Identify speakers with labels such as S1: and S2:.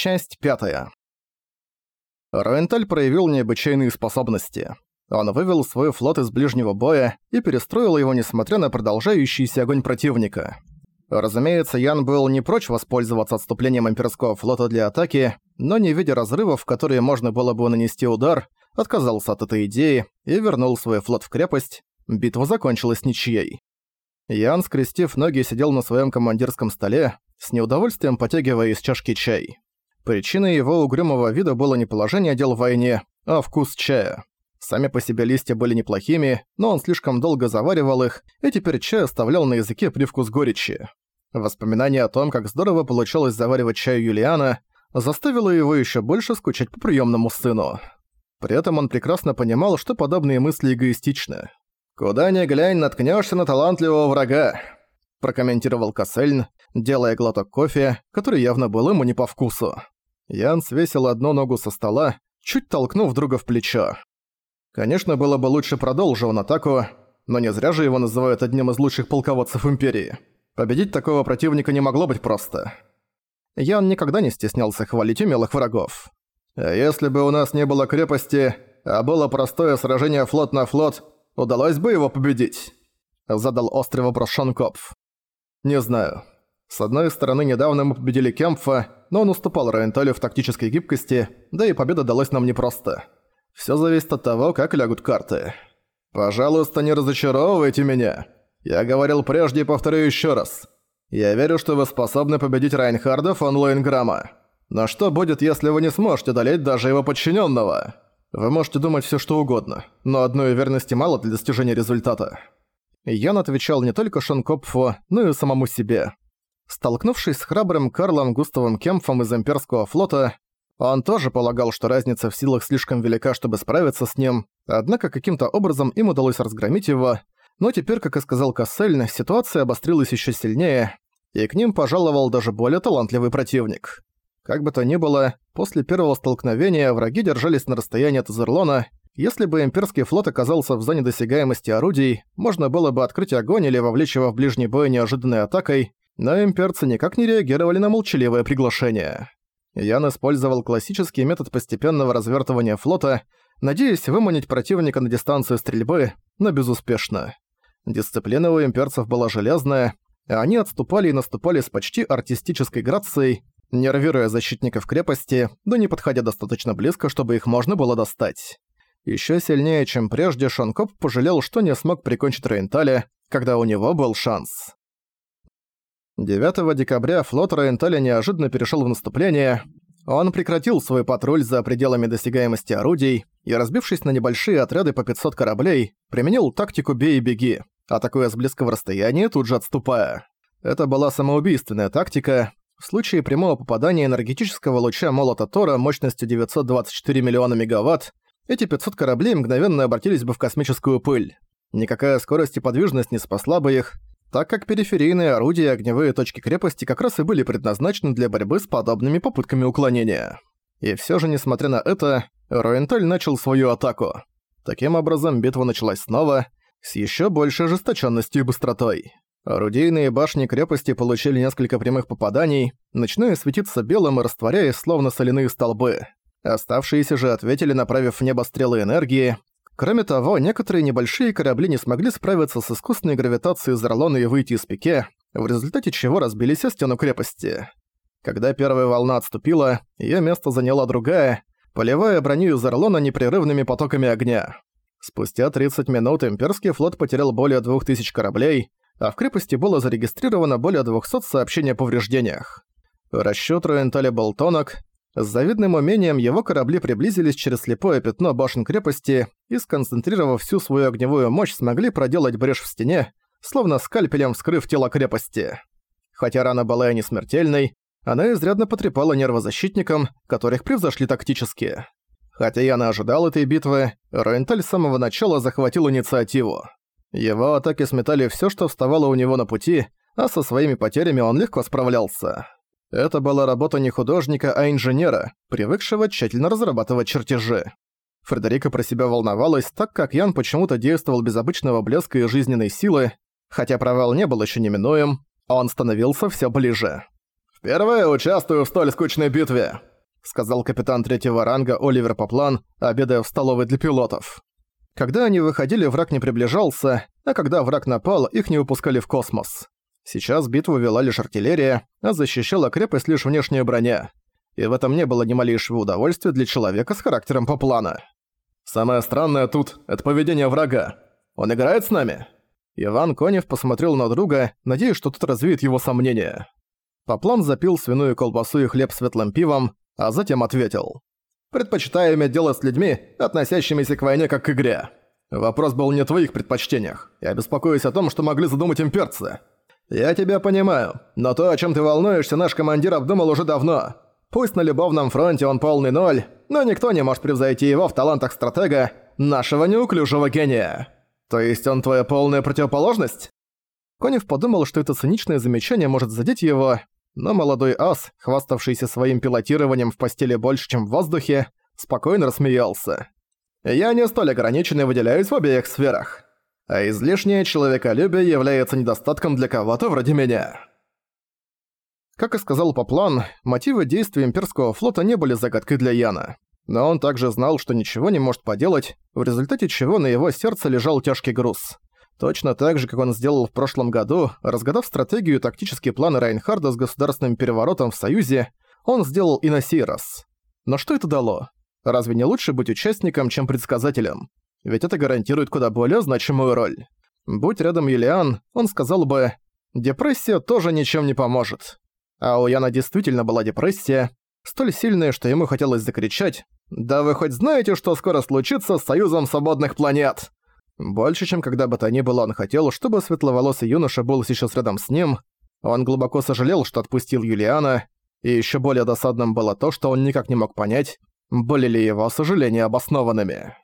S1: Часть пятая. Роенталь проявил необычайные способности. Он вывел свой флот из ближнего боя и перестроил его, несмотря на продолжающийся огонь противника. Разумеется, Ян был не прочь воспользоваться отступлением имперского флота для атаки, но не видя разрывов, в которые можно было бы нанести удар, отказался от этой идеи и вернул свой флот в крепость. Битва закончилась ничьей. Ян, скрестив ноги, сидел на своем командирском столе, с неудовольствием потягивая из чашки чай. Причиной его угрюмого вида было не положение дел в войне, а вкус чая. Сами по себе листья были неплохими, но он слишком долго заваривал их, и теперь чай оставлял на языке привкус горечи. Воспоминание о том, как здорово получалось заваривать чай Юлиана, заставило его еще больше скучать по приемному сыну. При этом он прекрасно понимал, что подобные мысли эгоистичны. «Куда ни глянь, наткнешься на талантливого врага», – прокомментировал Кассельн, делая глоток кофе, который явно был ему не по вкусу. Ян свесил одну ногу со стола, чуть толкнув друга в плечо. Конечно, было бы лучше продолжить он атаку, но не зря же его называют одним из лучших полководцев Империи. Победить такого противника не могло быть просто. Ян никогда не стеснялся хвалить умелых врагов. А если бы у нас не было крепости, а было простое сражение флот на флот, удалось бы его победить? Задал острый вопрос Шонкопф. Не знаю. С одной стороны, недавно мы победили Кемпфа, но он уступал Райенталю в тактической гибкости, да и победа далась нам непросто. Всё зависит от того, как лягут карты. Пожалуйста, не разочаровывайте меня. Я говорил прежде и повторю ещё раз. Я верю, что вы способны победить Райнхарда фон Лоинграма. Но что будет, если вы не сможете одолеть даже его подчиненного? Вы можете думать все что угодно, но одной уверенности мало для достижения результата. Ян отвечал не только Шонкопфу, но и самому себе. Столкнувшись с храбрым Карлом Густавом Кемфом из имперского флота, он тоже полагал, что разница в силах слишком велика, чтобы справиться с ним, однако каким-то образом им удалось разгромить его, но теперь, как и сказал Кассельн, ситуация обострилась еще сильнее, и к ним пожаловал даже более талантливый противник. Как бы то ни было, после первого столкновения враги держались на расстоянии от Зерлона. Если бы имперский флот оказался в зоне досягаемости орудий, можно было бы открыть огонь или вовлечь его в ближний бой неожиданной атакой, но имперцы никак не реагировали на молчаливое приглашение. Ян использовал классический метод постепенного развертывания флота, надеясь выманить противника на дистанцию стрельбы, но безуспешно. Дисциплина у имперцев была железная, а они отступали и наступали с почти артистической грацией, нервируя защитников крепости, но не подходя достаточно близко, чтобы их можно было достать. Ещё сильнее, чем прежде, Шанкоп пожалел, что не смог прикончить Рейнталя, когда у него был шанс. 9 декабря флот Рейнталя неожиданно перешёл в наступление. Он прекратил свой патруль за пределами досягаемости орудий и, разбившись на небольшие отряды по 500 кораблей, применил тактику «бей и беги», атакуя с близкого расстояния, тут же отступая. Это была самоубийственная тактика. В случае прямого попадания энергетического луча молота Тора мощностью 924 миллиона мегаватт, эти 500 кораблей мгновенно обратились бы в космическую пыль. Никакая скорость и подвижность не спасла бы их, так как периферийные орудия и огневые точки крепости как раз и были предназначены для борьбы с подобными попытками уклонения. И всё же, несмотря на это, Роенталь начал свою атаку. Таким образом, битва началась снова, с ещё большей ожесточённостью и быстротой. Орудийные башни крепости получили несколько прямых попаданий, начиная светиться белым и растворяясь, словно соляные столбы. Оставшиеся же ответили, направив в небо стрелы энергии, Кроме того, некоторые небольшие корабли не смогли справиться с искусственной гравитацией Зарлона и выйти из пике, в результате чего разбились о стену крепости. Когда первая волна отступила, её место заняла другая, поливая броню Зарлона непрерывными потоками огня. Спустя 30 минут имперский флот потерял более 2000 кораблей, а в крепости было зарегистрировано более 200 сообщений о повреждениях. Расчёт Руенталя был тонок, с завидным умением его корабли приблизились через слепое пятно башен крепости и, сконцентрировав всю свою огневую мощь, смогли проделать брешь в стене, словно скальпелем вскрыв тело крепости. Хотя рана была и не смертельной, она изрядно потрепала нервозащитникам, которых превзошли тактически. Хотя я не ожидал этой битвы, Ренталь с самого начала захватил инициативу. Его атаки сметали всё, что вставало у него на пути, а со своими потерями он легко справлялся. Это была работа не художника, а инженера, привыкшего тщательно разрабатывать чертежи. Фредерика про себя волновалась, так как Ян почему-то действовал без обычного блеска и жизненной силы, хотя провал не был еще неминуем, он становился все ближе. «Впервые участвую в столь скучной битве», сказал капитан третьего ранга Оливер Поплан, обедая в столовой для пилотов. Когда они выходили, враг не приближался, а когда враг напал, их не выпускали в космос. Сейчас битву вела лишь артиллерия, а защищала крепость лишь внешняя броня. И в этом не было ни малейшего удовольствия для человека с характером Поплана. «Самое странное тут — это поведение врага. Он играет с нами?» Иван Конев посмотрел на друга, надеясь, что тот развеет его сомнения. Поплан запил свиную колбасу и хлеб светлым пивом, а затем ответил. Предпочитаю иметь дело с людьми, относящимися к войне как к игре. Вопрос был не в твоих предпочтениях. Я беспокоюсь о том, что могли задумать имперцы. Я тебя понимаю, но то, о чем ты волнуешься, наш командир обдумал уже давно. Пусть на любовном фронте он полный ноль, но никто не может превзойти его в талантах стратега, нашего неуклюжего гения. То есть он твоя полная противоположность? Конев подумал, что это циничное замечание может задеть его, но молодой ас, хваставшийся своим пилотированием в постели больше, чем в воздухе, спокойно рассмеялся. «Я не столь ограничен и выделяюсь в обеих сферах, а излишнее человеколюбие является недостатком для кого-то вроде меня». Как и сказал Поплан, мотивы действий имперского флота не были загадкой для Яна. Но он также знал, что ничего не может поделать, в результате чего на его сердце лежал тяжкий груз. Точно так же, как он сделал в прошлом году, разгадав стратегию и тактические планы Райнхарда с государственным переворотом в Союзе, он сделал и на сей раз. Но что это дало? Разве не лучше быть участником, чем предсказателем? Ведь это гарантирует куда более значимую роль. Будь рядом Юлиан, он сказал бы «Депрессия тоже ничем не поможет». А у Яна действительно была депрессия, столь сильная, что ему хотелось закричать «Да вы хоть знаете, что скоро случится с Союзом Свободных Планет?» Больше, чем когда бы то ни было, он хотел, чтобы светловолосый юноша был сейчас рядом с ним. Он глубоко сожалел, что отпустил Юлиана, и еще более досадным было то, что он никак не мог понять, были ли его сожаления обоснованными.